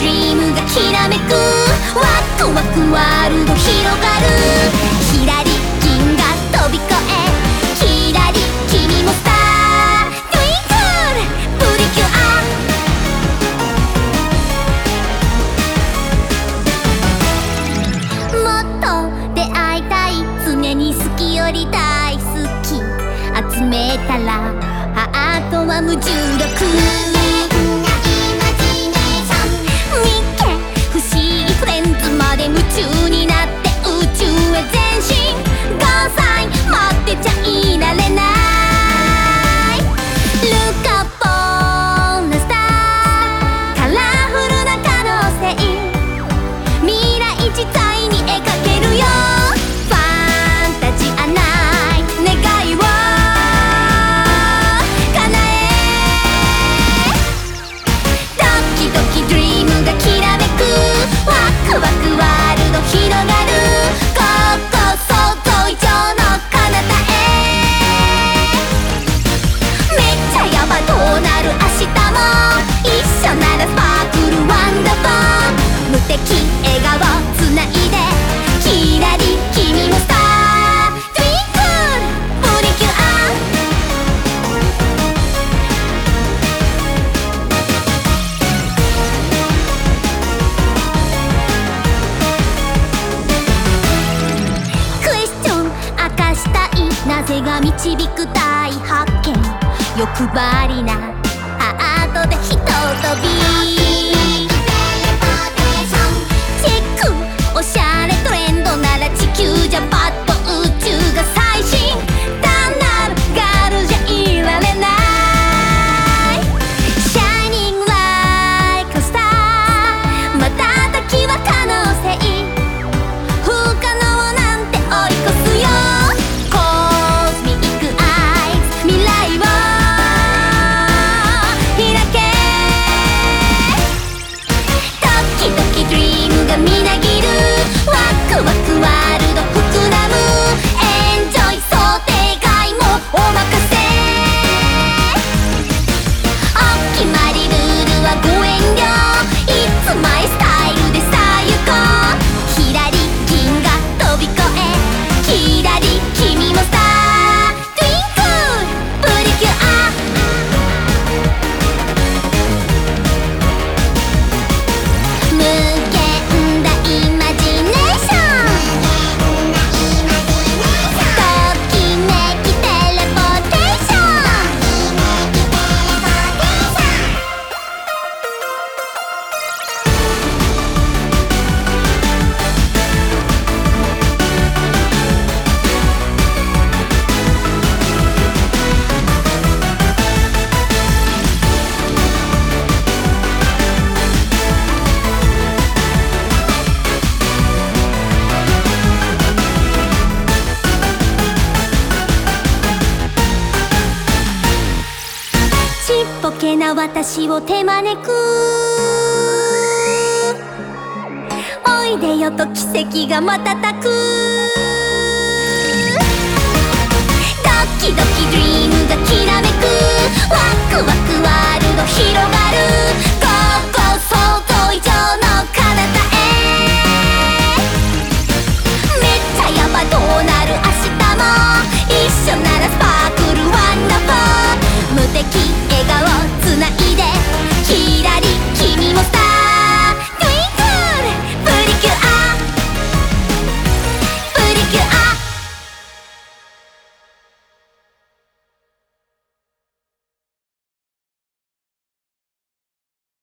ドリームがきらめくワクワクワールド広がるき銀が飛び越えひ君もスター。トゥインクルプリキュアもっと？出会いたい。常に好きより大好き。集めたらハートは無重力。が導く大発見。欲張りなちっぽけな私を手招く。おいでよと奇跡が瞬く。ドキドキドリームがきらめく。ワクワクは